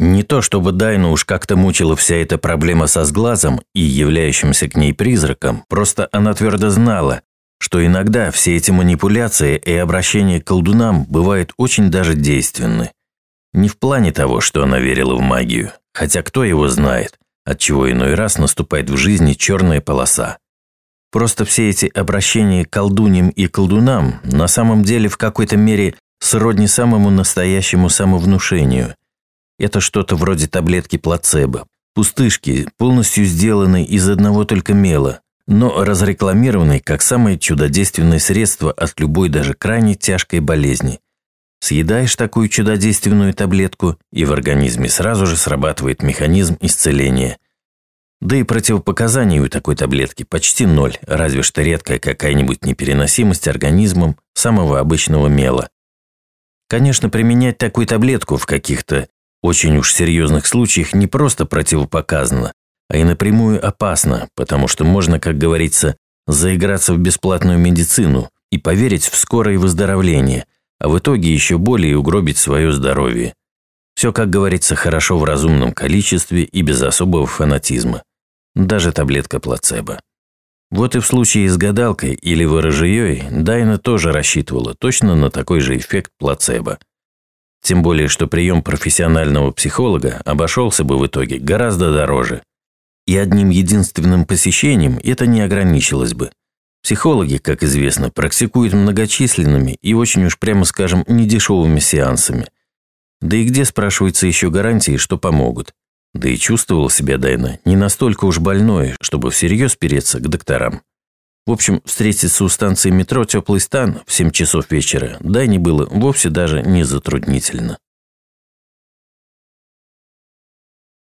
Не то чтобы Дайну уж как-то мучила вся эта проблема со сглазом и являющимся к ней призраком, просто она твердо знала, что иногда все эти манипуляции и обращения к колдунам бывают очень даже действенны. Не в плане того, что она верила в магию, хотя кто его знает, от чего иной раз наступает в жизни черная полоса. Просто все эти обращения к колдуньям и колдунам на самом деле в какой-то мере сродни самому настоящему самовнушению. Это что-то вроде таблетки плацебо. Пустышки, полностью сделанные из одного только мела, но разрекламированные как самое чудодейственное средство от любой даже крайне тяжкой болезни. Съедаешь такую чудодейственную таблетку, и в организме сразу же срабатывает механизм исцеления. Да и противопоказаний у такой таблетки почти ноль, разве что редкая какая-нибудь непереносимость организмом самого обычного мела. Конечно, применять такую таблетку в каких-то очень уж серьезных случаях не просто противопоказано, а и напрямую опасно, потому что можно, как говорится, заиграться в бесплатную медицину и поверить в скорое выздоровление, а в итоге еще более угробить свое здоровье. Все, как говорится, хорошо в разумном количестве и без особого фанатизма. Даже таблетка плацебо. Вот и в случае с гадалкой или ворожьей Дайна тоже рассчитывала точно на такой же эффект плацебо. Тем более, что прием профессионального психолога обошелся бы в итоге гораздо дороже, и одним единственным посещением это не ограничилось бы. Психологи, как известно, практикуют многочисленными и очень уж прямо скажем недешевыми сеансами. Да и где, спрашивается, еще гарантии, что помогут? Да и чувствовал себя Дайна не настолько уж больной, чтобы всерьез переться к докторам. В общем, встретиться у станции метро «Теплый стан» в 7 часов вечера Дайне было вовсе даже не затруднительно.